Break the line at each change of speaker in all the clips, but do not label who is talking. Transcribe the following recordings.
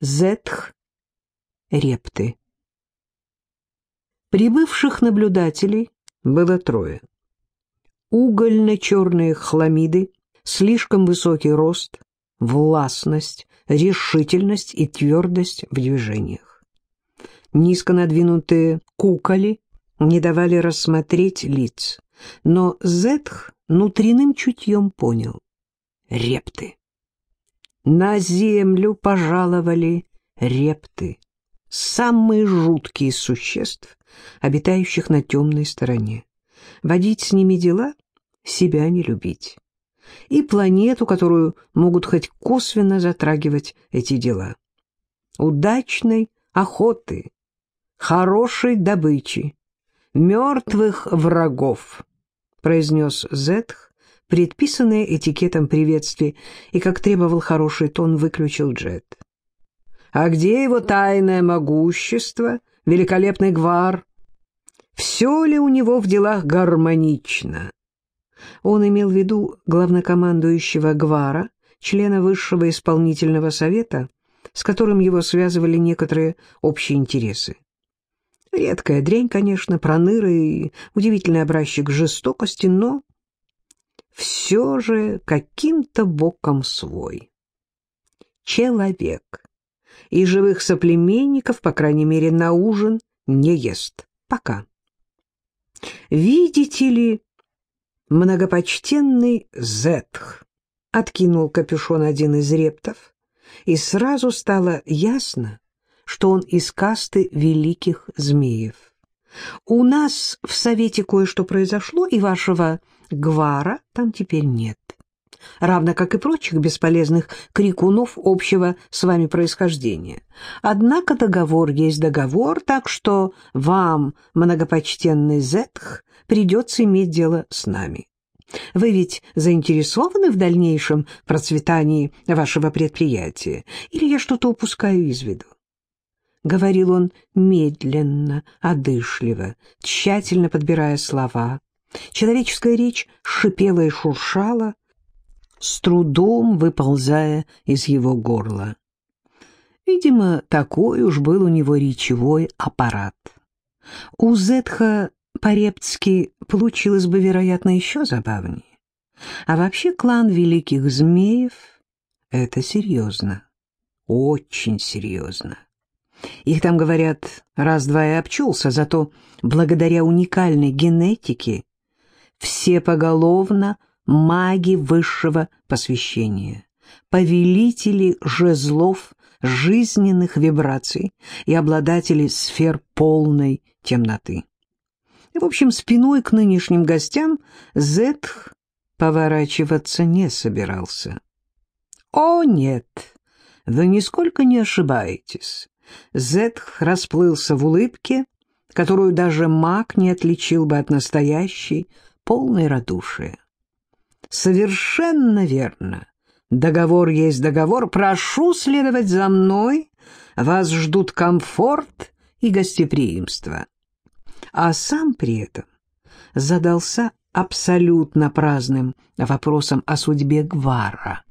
Зетх Репты. Прибывших наблюдателей было трое. Угольно-черные хламиды, слишком высокий рост, властность, решительность и твердость в движениях. Низко надвинутые куколи не давали рассмотреть лиц, но Зетх внутренним чутьем понял — репты. На землю пожаловали репты, самые жуткие из существ, обитающих на темной стороне. Водить с ними дела — себя не любить. И планету, которую могут хоть косвенно затрагивать эти дела. Удачной охоты, хорошей добычи, мертвых врагов, произнес Зетх, предписанное этикетом приветствий, и, как требовал хороший тон, выключил джет. А где его тайное могущество, великолепный гвар? Все ли у него в делах гармонично? Он имел в виду главнокомандующего гвара, члена высшего исполнительного совета, с которым его связывали некоторые общие интересы. Редкая дрянь, конечно, проныра и удивительный образчик жестокости, но все же каким-то боком свой. Человек и живых соплеменников, по крайней мере, на ужин не ест. Пока. Видите ли, многопочтенный Зетх откинул капюшон один из рептов, и сразу стало ясно, что он из касты великих змеев. У нас в Совете кое-что произошло, и вашего Гвара там теперь нет равно как и прочих бесполезных крикунов общего с вами происхождения. Однако договор есть договор, так что вам, многопочтенный Зетх, придется иметь дело с нами. Вы ведь заинтересованы в дальнейшем процветании вашего предприятия, или я что-то упускаю из виду? Говорил он медленно, одышливо, тщательно подбирая слова. Человеческая речь шипела и шуршала, с трудом выползая из его горла. Видимо, такой уж был у него речевой аппарат. У Зетха по-рептски получилось бы, вероятно, еще забавнее. А вообще клан великих змеев — это серьезно, очень серьезно. Их там, говорят, раз-два и обчелся, зато благодаря уникальной генетике все поголовно маги высшего посвящения, повелители жезлов жизненных вибраций и обладатели сфер полной темноты. В общем, спиной к нынешним гостям Зетх поворачиваться не собирался. «О, нет, вы нисколько не ошибаетесь». Зетх расплылся в улыбке, которую даже маг не отличил бы от настоящей, полной радушия. Совершенно верно. Договор есть договор. Прошу следовать за мной. Вас ждут комфорт и гостеприимство. А сам при этом задался абсолютно праздным вопросом о судьбе Гвара.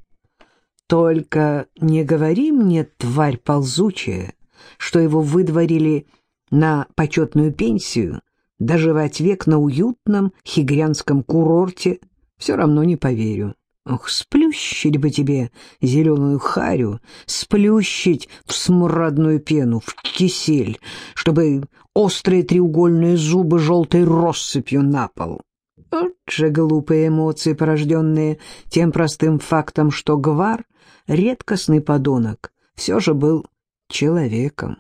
Только не говори мне, тварь ползучая, что его выдворили на почетную пенсию, доживать век на уютном хигрянском курорте все равно не поверю. Ох, сплющить бы тебе зеленую харю, сплющить в смрадную пену, в кисель, чтобы острые треугольные зубы желтой россыпью на пол. Вот же глупые эмоции, порожденные тем простым фактом, что Гвар, редкостный подонок, все же был человеком.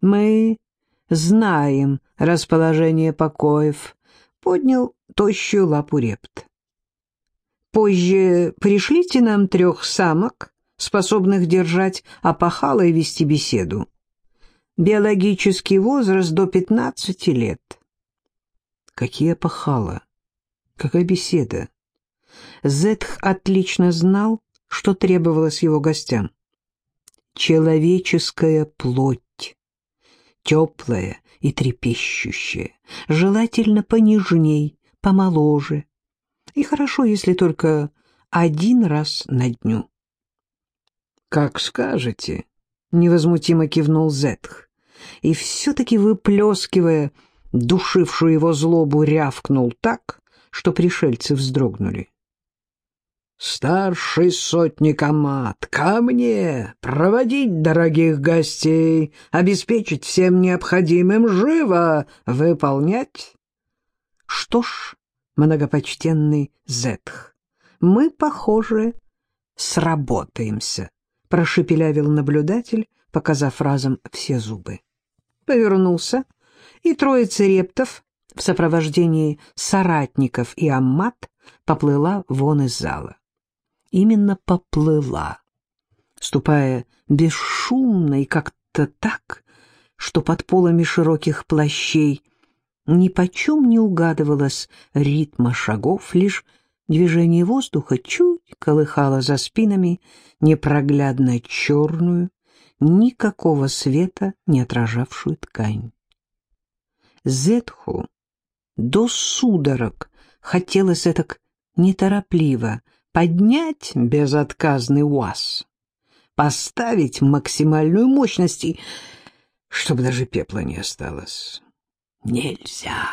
Мы знаем расположение покоев, поднял тощую лапу репт. Позже пришлите нам трех самок, способных держать опахало и вести беседу. Биологический возраст до пятнадцати лет. Какие опахала? Какая беседа? Зетх отлично знал, что требовалось его гостям. Человеческая плоть, теплая и трепещущая, желательно понежней, помоложе. И хорошо, если только один раз на дню. «Как скажете», — невозмутимо кивнул Зетх. И все-таки, выплескивая душившую его злобу, рявкнул так, что пришельцы вздрогнули. «Старший сотник Амат, ко мне! Проводить дорогих гостей, обеспечить всем необходимым, живо выполнять!» «Что ж, многопочтенный Зетх, мы, похоже, сработаемся», — прошепелявил наблюдатель, показав разом все зубы. Повернулся, и троица рептов в сопровождении соратников и Аммат поплыла вон из зала. Именно поплыла, ступая бесшумно и как-то так, что под полами широких плащей нипочем не угадывалось ритма шагов, лишь движение воздуха чуть колыхало за спинами непроглядно черную, никакого света не отражавшую ткань. Зетху до судорог хотелось этак неторопливо поднять безотказный УАЗ, поставить максимальную мощность и чтобы даже пепла не осталось. Нельзя.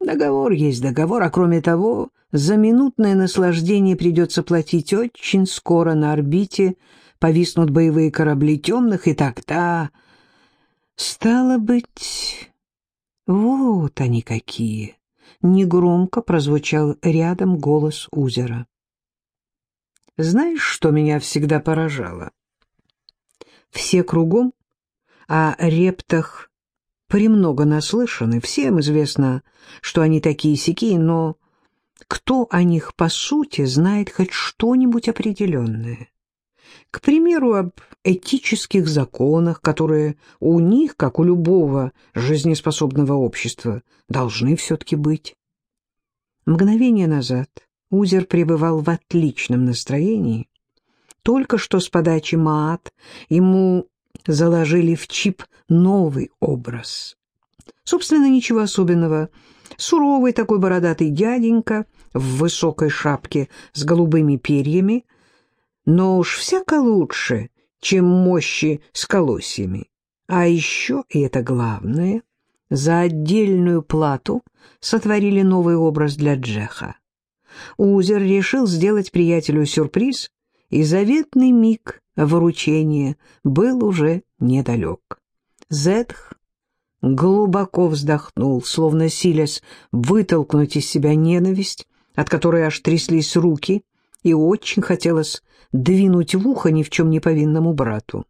Договор есть договор, а кроме того, за минутное наслаждение придется платить очень скоро на орбите, повиснут боевые корабли темных, и тогда... Стало быть, вот они какие. Негромко прозвучал рядом голос Узера. Знаешь, что меня всегда поражало? Все кругом о рептах премного наслышаны, всем известно, что они такие-сякие, но кто о них по сути знает хоть что-нибудь определенное? К примеру, об этических законах, которые у них, как у любого жизнеспособного общества, должны все-таки быть. Мгновение назад Узер пребывал в отличном настроении. Только что с подачи Маат ему заложили в чип новый образ. Собственно, ничего особенного. Суровый такой бородатый дяденька в высокой шапке с голубыми перьями, но уж всяко лучше, чем мощи с колосьями. А еще, и это главное, за отдельную плату сотворили новый образ для Джеха. Узер решил сделать приятелю сюрприз, и заветный миг выручения был уже недалек. Зетх глубоко вздохнул, словно силясь вытолкнуть из себя ненависть, от которой аж тряслись руки, и очень хотелось двинуть в ухо ни в чем не повинному брату.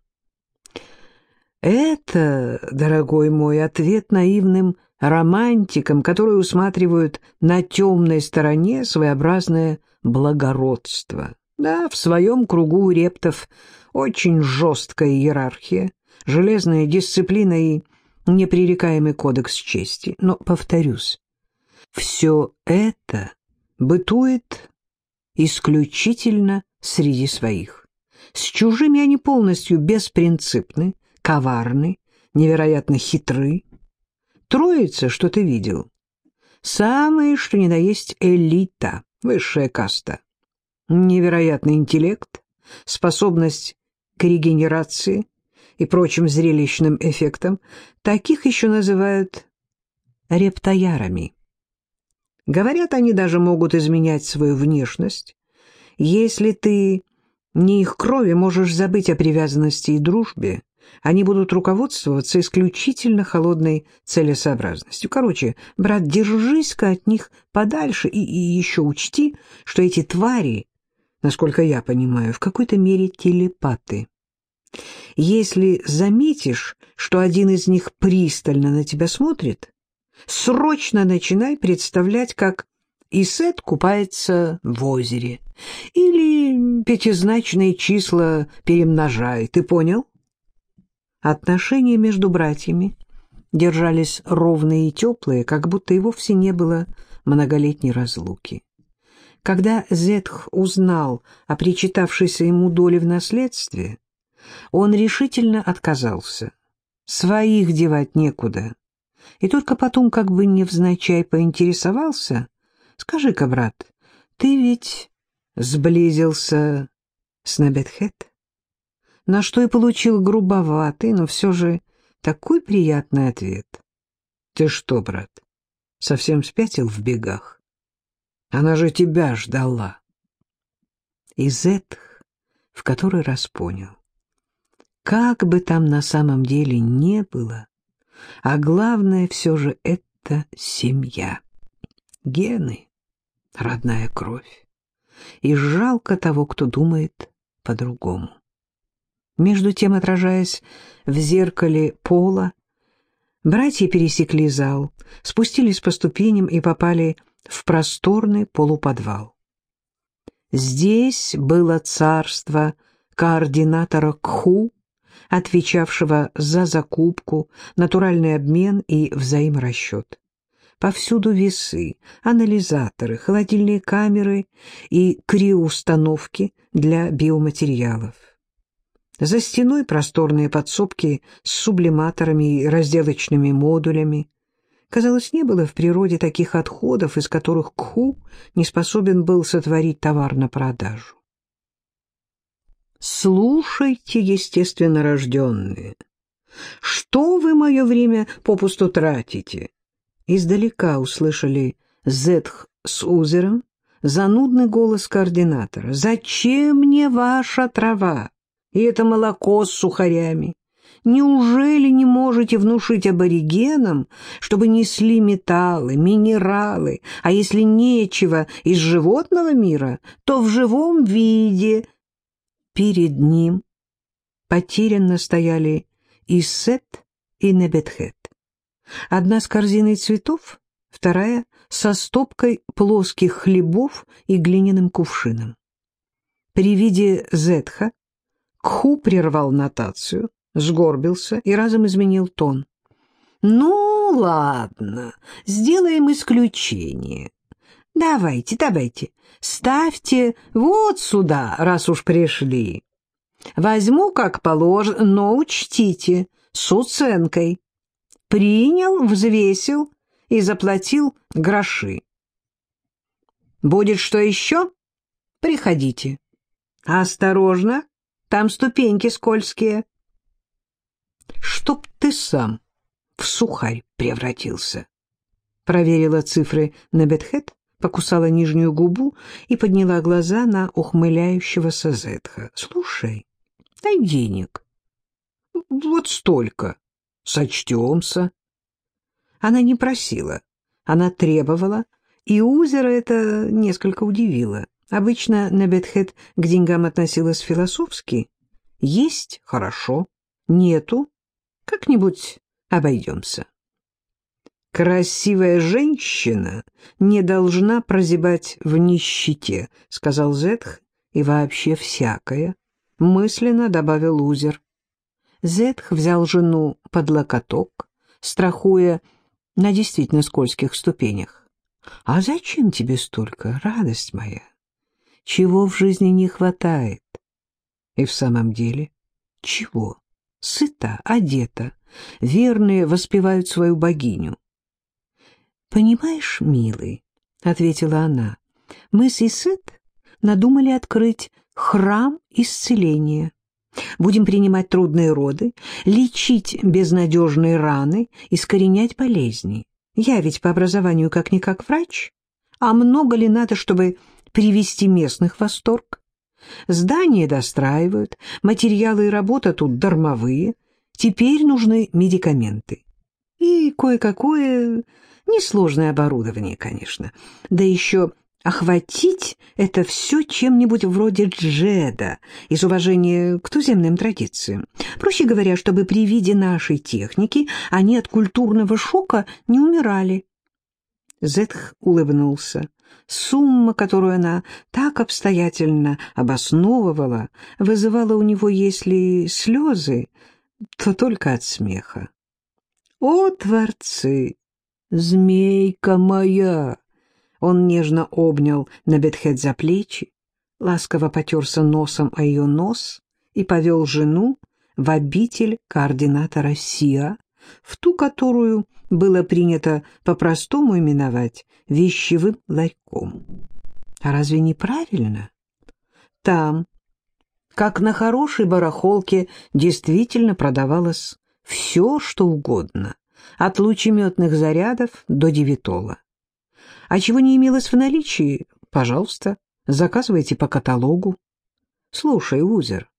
Это, дорогой мой, ответ наивным романтикам, которые усматривают на темной стороне своеобразное благородство. Да, в своем кругу у рептов очень жесткая иерархия, железная дисциплина и непререкаемый кодекс чести. Но, повторюсь, все это бытует исключительно среди своих. С чужими они полностью беспринципны, коварны, невероятно хитры. Троица, что ты видел, самое, что ни на есть элита, высшая каста. Невероятный интеллект, способность к регенерации и прочим зрелищным эффектам, таких еще называют рептоярами. Говорят, они даже могут изменять свою внешность. Если ты не их крови, можешь забыть о привязанности и дружбе. Они будут руководствоваться исключительно холодной целесообразностью. Короче, брат, держись-ка от них подальше и, и еще учти, что эти твари, насколько я понимаю, в какой-то мере телепаты. Если заметишь, что один из них пристально на тебя смотрит, срочно начинай представлять, как Исет купается в озере. Или пятизначные числа перемножай, ты понял? Отношения между братьями держались ровные и теплые, как будто и вовсе не было многолетней разлуки. Когда Зетх узнал о причитавшейся ему доле в наследстве, он решительно отказался. Своих девать некуда. И только потом, как бы невзначай, поинтересовался, «Скажи-ка, брат, ты ведь сблизился с Набетхет?» На что и получил грубоватый, но все же такой приятный ответ. «Ты что, брат, совсем спятил в бегах? Она же тебя ждала». И Зетх в который раз понял. Как бы там на самом деле не было, а главное все же это семья, гены, родная кровь. И жалко того, кто думает по-другому. Между тем, отражаясь в зеркале пола, братья пересекли зал, спустились по ступеням и попали в просторный полуподвал. Здесь было царство координатора КХУ, отвечавшего за закупку, натуральный обмен и взаиморасчет. Повсюду весы, анализаторы, холодильные камеры и криоустановки для биоматериалов. За стеной просторные подсобки с сублиматорами и разделочными модулями. Казалось, не было в природе таких отходов, из которых КХУ не способен был сотворить товар на продажу. «Слушайте, естественно рожденные, что вы мое время попусту тратите?» Издалека услышали Зетх с Узером занудный голос координатора. «Зачем мне ваша трава?» И это молоко с сухарями. Неужели не можете внушить аборигенам, чтобы несли металлы, минералы, а если нечего из животного мира, то в живом виде? Перед ним потерянно стояли Иссет и Небетхет. Одна с корзиной цветов, вторая со стопкой плоских хлебов и глиняным кувшином. При виде Зетха Кху прервал нотацию, сгорбился и разом изменил тон. «Ну, ладно, сделаем исключение. Давайте, давайте, ставьте вот сюда, раз уж пришли. Возьму, как положено, но учтите, с уценкой. Принял, взвесил и заплатил гроши. Будет что еще? Приходите. Осторожно, там ступеньки скользкие. Чтоб ты сам в сухарь превратился. Проверила цифры на Бетхед, покусала нижнюю губу и подняла глаза на ухмыляющегося Зетха. Слушай, дай денег. Вот столько. Сочтемся. Она не просила, она требовала, и Узера это несколько удивило. Обычно Небетхед к деньгам относилась философски. Есть — хорошо, нету — как-нибудь обойдемся. «Красивая женщина не должна прозябать в нищете», — сказал Зетх, — «и вообще всякое», — мысленно добавил Узер. Зетх взял жену под локоток, страхуя на действительно скользких ступенях. «А зачем тебе столько, радость моя?» Чего в жизни не хватает. И в самом деле, чего? Сыта, одета, верные воспевают свою богиню. «Понимаешь, милый», — ответила она, — «мы с Исет надумали открыть храм исцеления. Будем принимать трудные роды, лечить безнадежные раны, искоренять болезни. Я ведь по образованию как-никак врач, а много ли надо, чтобы привести местных в восторг. Здание достраивают, материалы и работа тут дармовые. Теперь нужны медикаменты. И кое-какое несложное оборудование, конечно. Да еще охватить это все чем-нибудь вроде джеда, из уважения к туземным традициям. Проще говоря, чтобы при виде нашей техники они от культурного шока не умирали. Зетх улыбнулся. Сумма, которую она так обстоятельно обосновывала, вызывала у него, если слезы, то только от смеха. «О, творцы! Змейка моя!» Он нежно обнял Набетхед за плечи, ласково потерся носом о ее нос и повел жену в обитель координатора Сиа, в ту, которую было принято по-простому именовать вещевым ларьком. А разве не правильно? Там, как на хорошей барахолке действительно продавалось все, что угодно, от лучеметных зарядов до девитола. А чего не имелось в наличии, пожалуйста, заказывайте по каталогу. Слушай, Узер,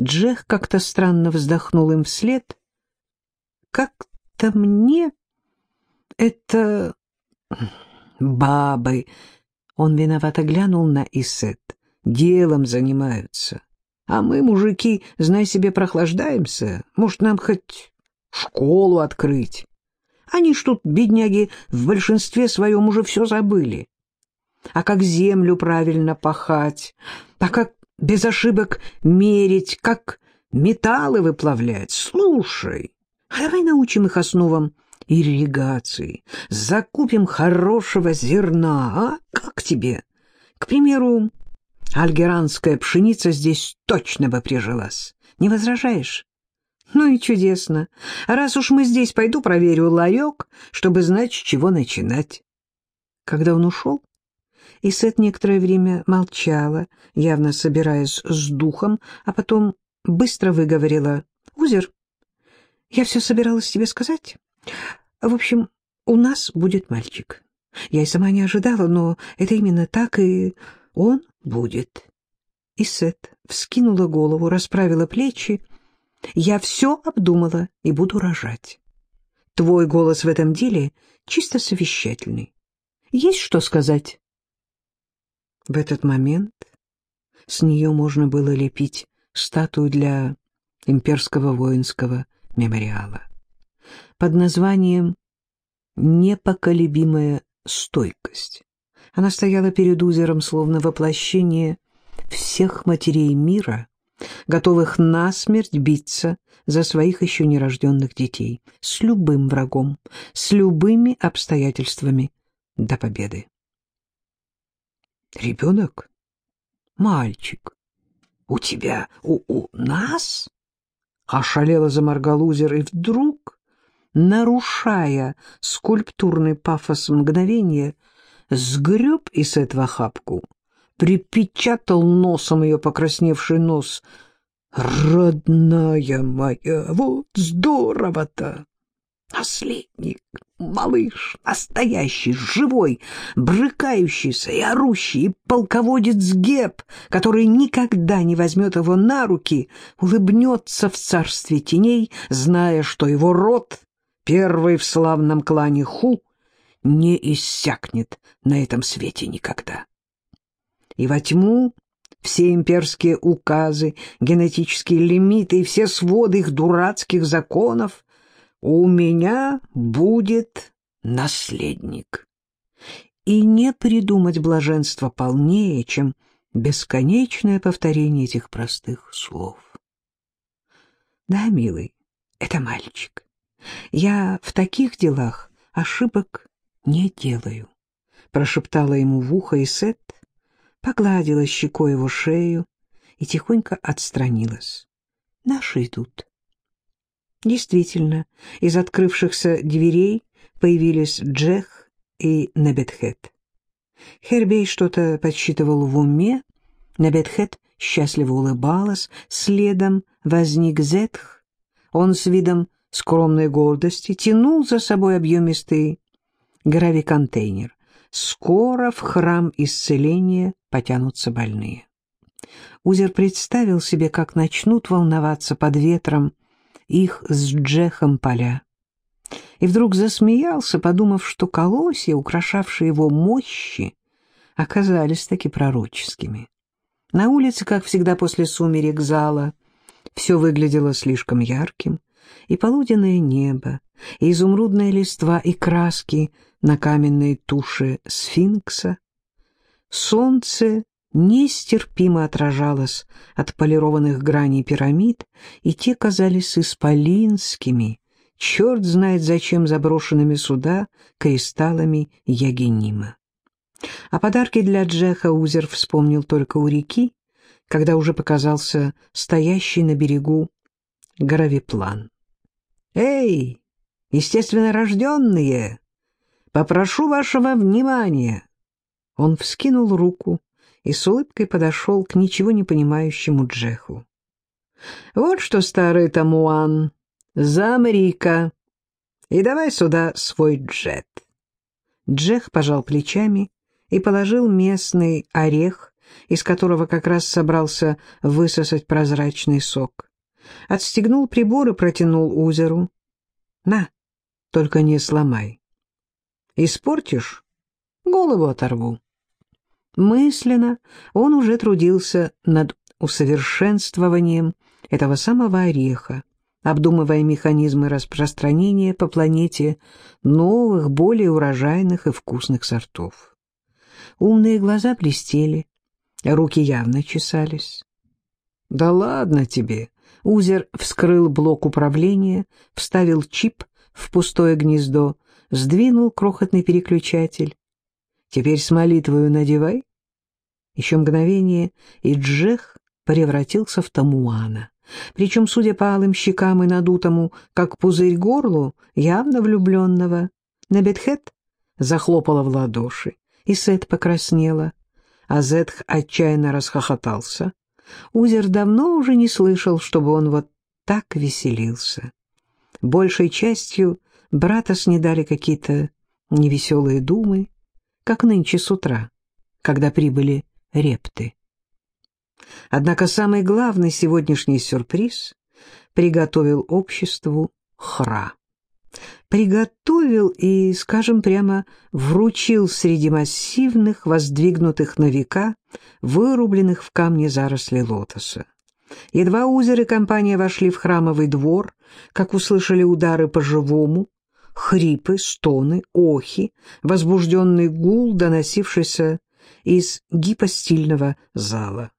Джех как-то странно вздохнул им вслед. Как-то мне это... бабы... Он виновато глянул на Исет. Делом занимаются. А мы, мужики, знай себе, прохлаждаемся. Может, нам хоть школу открыть? Они ж тут, бедняги, в большинстве своем уже все забыли. А как землю правильно пахать, а как без ошибок мерить, как металлы выплавлять. Слушай, а давай научим их основам ирригации, закупим хорошего зерна, а? Как тебе? К примеру, альгеранская пшеница здесь точно бы прижилась. Не возражаешь? Ну и чудесно. Раз уж мы здесь, пойду проверю ларек, чтобы знать, с чего начинать. Когда он ушел, Исет некоторое время молчала, явно собираясь с духом, а потом быстро выговорила. «Узер, я все собиралась тебе сказать. В общем, у нас будет мальчик. Я и сама не ожидала, но это именно так, и он будет». Исет вскинула голову, расправила плечи. «Я все обдумала и буду рожать. Твой голос в этом деле чисто совещательный. Есть что сказать?» В этот момент с нее можно было лепить статую для имперского воинского мемориала под названием «Непоколебимая стойкость». Она стояла перед узером, словно воплощение всех матерей мира, готовых насмерть биться за своих еще нерожденных детей, с любым врагом, с любыми обстоятельствами до победы. Ребенок? Мальчик. У тебя, у, у нас? Ошалело заморгал узер, и вдруг, нарушая скульптурный пафос мгновения, сгреб из этого хапку, припечатал носом ее покрасневший нос. «Родная моя, вот здорово-то!» Наследник, малыш, настоящий, живой, брыкающийся и орущий, и полководец Геб, который никогда не возьмет его на руки, улыбнется в царстве теней, зная, что его род, первый в славном клане Ху, не иссякнет на этом свете никогда. И во тьму все имперские указы, генетические лимиты и все своды их дурацких законов — у меня будет наследник. И не придумать блаженство полнее, чем бесконечное повторение этих простых слов. Да, милый, это мальчик. Я в таких делах ошибок не делаю, прошептала ему в ухо Исет, погладила щекой его шею и тихонько отстранилась. Наши идут. Действительно, из открывшихся дверей появились Джех и Небетхет. Хербей что-то подсчитывал в уме, Небетхет счастливо улыбалась, следом возник Зетх. Он с видом скромной гордости тянул за собой объемистый гравиконтейнер. Скоро в храм исцеления потянутся больные. Узер представил себе, как начнут волноваться под ветром их с Джехом поля. И вдруг засмеялся, подумав, что колосья, украшавшие его мощи, оказались таки пророческими. На улице, как всегда после сумерек зала, все выглядело слишком ярким, и полуденное небо, и изумрудная листва, и краски на каменной туше сфинкса. Солнце нестерпимо отражалось от полированных граней пирамид, и те казались исполинскими, черт знает зачем заброшенными сюда кристаллами Ягенима. А подарки для Джеха Узер вспомнил только у реки, когда уже показался стоящий на берегу гравиплан. «Эй, естественно рожденные, попрошу вашего внимания!» Он вскинул руку, и с улыбкой подошел к ничего не понимающему Джеху. «Вот что, старый Тамуан, замри-ка и давай сюда свой джет». Джех пожал плечами и положил местный орех, из которого как раз собрался высосать прозрачный сок. Отстегнул прибор и протянул узеру. «На, только не сломай. Испортишь — голову оторву». Мысленно он уже трудился над усовершенствованием этого самого ореха, обдумывая механизмы распространения по планете новых, более урожайных и вкусных сортов. Умные глаза блестели, руки явно чесались. «Да ладно тебе!» Узер вскрыл блок управления, вставил чип в пустое гнездо, сдвинул крохотный переключатель. «Теперь с молитвою надевай». Еще мгновение, и Джех превратился в Тамуана. Причем, судя по алым щекам и надутому, как пузырь горлу, явно влюбленного. Набетхет захлопала в ладоши, и Сет покраснела, а Зетх отчаянно расхохотался. Узер давно уже не слышал, чтобы он вот так веселился. Большей частью брата снедали какие-то невеселые думы, как нынче с утра, когда прибыли репты. Однако самый главный сегодняшний сюрприз приготовил обществу Хра. Приготовил и, скажем прямо, вручил среди массивных, воздвигнутых на века, вырубленных в камне заросли лотоса. Едва узеры компания вошли в храмовый двор, как услышали удары по-живому, хрипы, стоны, охи, возбужденный гул, доносившийся из гипостильного зала.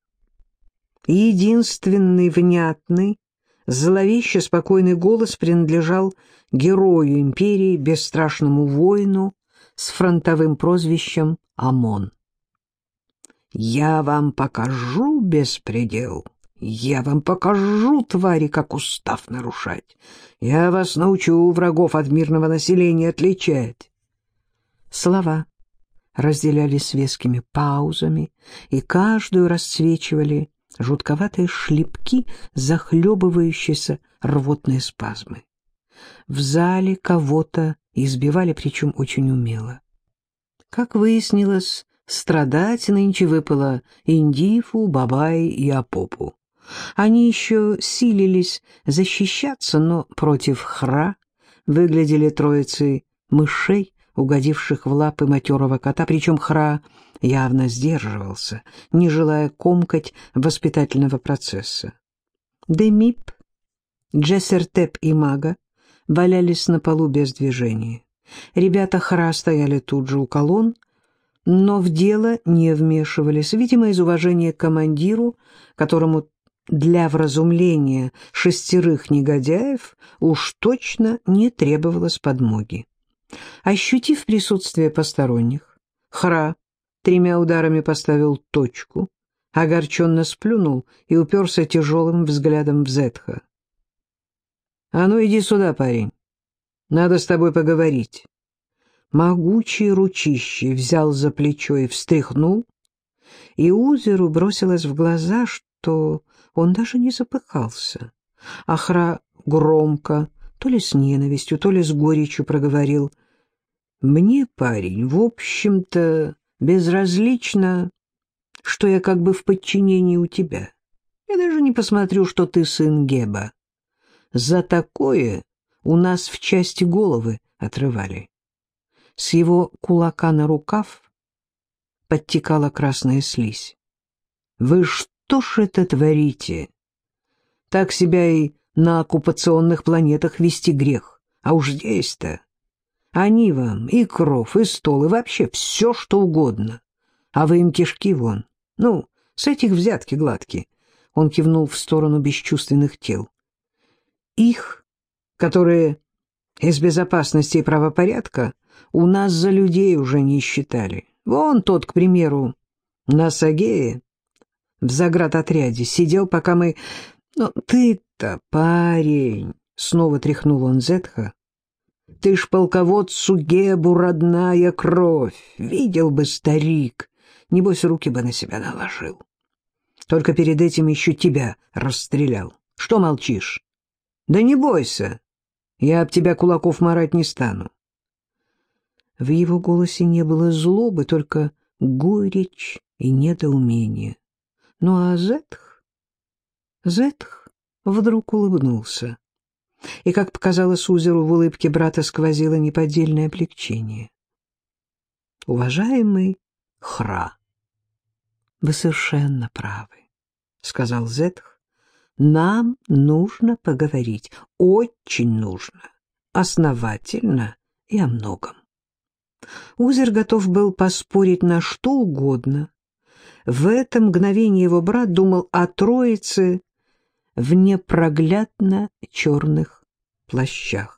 Единственный внятный, зловеще спокойный голос принадлежал герою империи, бесстрашному воину с фронтовым прозвищем ОМОН. «Я вам покажу беспредел, я вам покажу, твари, как устав нарушать. Я вас научу врагов от мирного населения отличать». Слова разделялись вескими паузами и каждую расцвечивали жутковатые шлепки, захлебывающиеся рвотные спазмы. В зале кого-то избивали, причем очень умело. Как выяснилось, страдать нынче выпало Индифу, Бабай и Апопу. Они еще силились защищаться, но против Хра выглядели троицей мышей, угодивших в лапы матерого кота, причем Хра явно сдерживался, не желая комкать воспитательного процесса. Демип, Джессертеп и Мага валялись на полу без движения. Ребята Хра стояли тут же у колонн, но в дело не вмешивались, видимо, из уважения к командиру, которому для вразумления шестерых негодяев уж точно не требовалось подмоги. Ощутив присутствие посторонних, Хра тремя ударами поставил точку, огорченно сплюнул и уперся тяжелым взглядом в Зетха. «А ну иди сюда, парень, надо с тобой поговорить». Могучий ручище взял за плечо и встряхнул, и Узеру бросилось в глаза, что он даже не запыхался. Ахра громко, то ли с ненавистью, то ли с горечью проговорил. «Мне, парень, в общем-то, безразлично, что я как бы в подчинении у тебя. Я даже не посмотрю, что ты сын Геба. За такое у нас в части головы отрывали». С его кулака на рукав подтекала красная слизь. «Вы что ж это творите? Так себя и на оккупационных планетах вести грех, а уж здесь-то...» Они вам и кров, и стол, и вообще все, что угодно. А вы им кишки вон. Ну, с этих взятки гладкие. Он кивнул в сторону бесчувственных тел. Их, которые из безопасности и правопорядка, у нас за людей уже не считали. Вон тот, к примеру, на Сагее в заградотряде сидел, пока мы... Ну, ты-то, парень, снова тряхнул он Зетха, ты ж полководцу Гебу родная кровь, видел бы, старик, небось, руки бы на себя наложил. Только перед этим еще тебя расстрелял. Что молчишь? Да не бойся, я об тебя кулаков марать не стану. В его голосе не было злобы, только горечь и недоумение. Ну а Зетх? Зетх вдруг улыбнулся. И, как показалось Узеру, в улыбке брата сквозило неподдельное облегчение. «Уважаемый Хра, вы совершенно правы», — сказал Зетх. «Нам нужно поговорить, очень нужно, основательно и о многом». Узер готов был поспорить на что угодно. В это мгновение его брат думал о троице в непроглядно черных плащах.